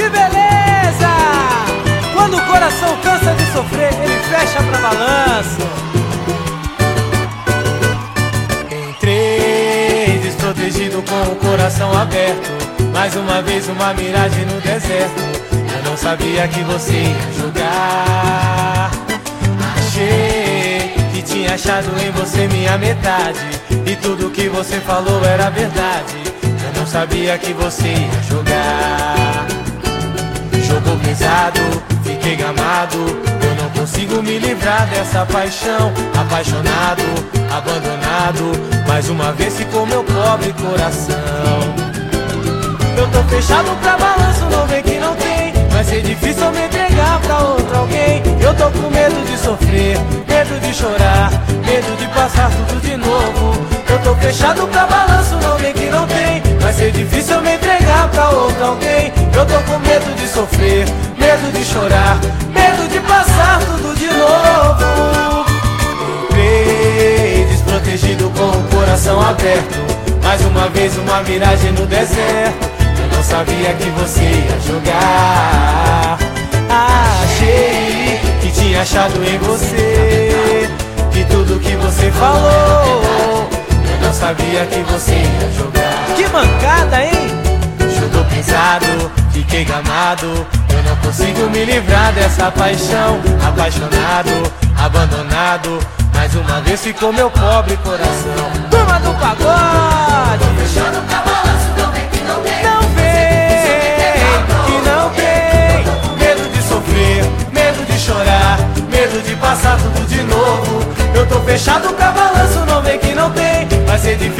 Que beleza! Quando o coração cansa de sofrer, ele fecha pra balanço. Entrei desprotegido com o coração aberto. Mais uma vez uma miragem no deserto. Eu não sabia que você ia jogar. Achei que tinha achado em você minha metade. E tudo que você falou era verdade. Eu não sabia que você ia jogar. Pesado, fiquei gamado. Eu não consigo me livrar dessa paixão. Apaixonado, abandonado. Mais uma vez ficou meu pobre coração. Eu tô fechado pra balanço, não vem que não tem. Vai ser difícil me entregar pra outro alguém. Eu tô com medo de sofrer, medo de chorar, medo de passar tudo de novo. Eu tô fechado pra balanço, não vem que não tem. Vai ser difícil me entregar pra outro alguém. Eu tô com medo de sofrer, medo de chorar, medo de passar tudo de novo. Entrei desprotegido com o coração aberto. Mais uma vez uma miragem no deserto. Eu não sabia que você ia jogar. Achei que tinha achado em você. Que tudo que você falou. Eu não sabia que você ia jogar. Que mancada, gamado. Eu não consigo me livrar dessa paixão. Apaixonado, abandonado. Mais uma vez ficou meu pobre coração. Turma do pagode! Fechando pra balanço, não vem que não tem. Não vem, que não tem medo de sofrer, medo de chorar, medo de passar tudo de novo. Eu tô fechado pra balanço, não vem que não tem. Vai ser difícil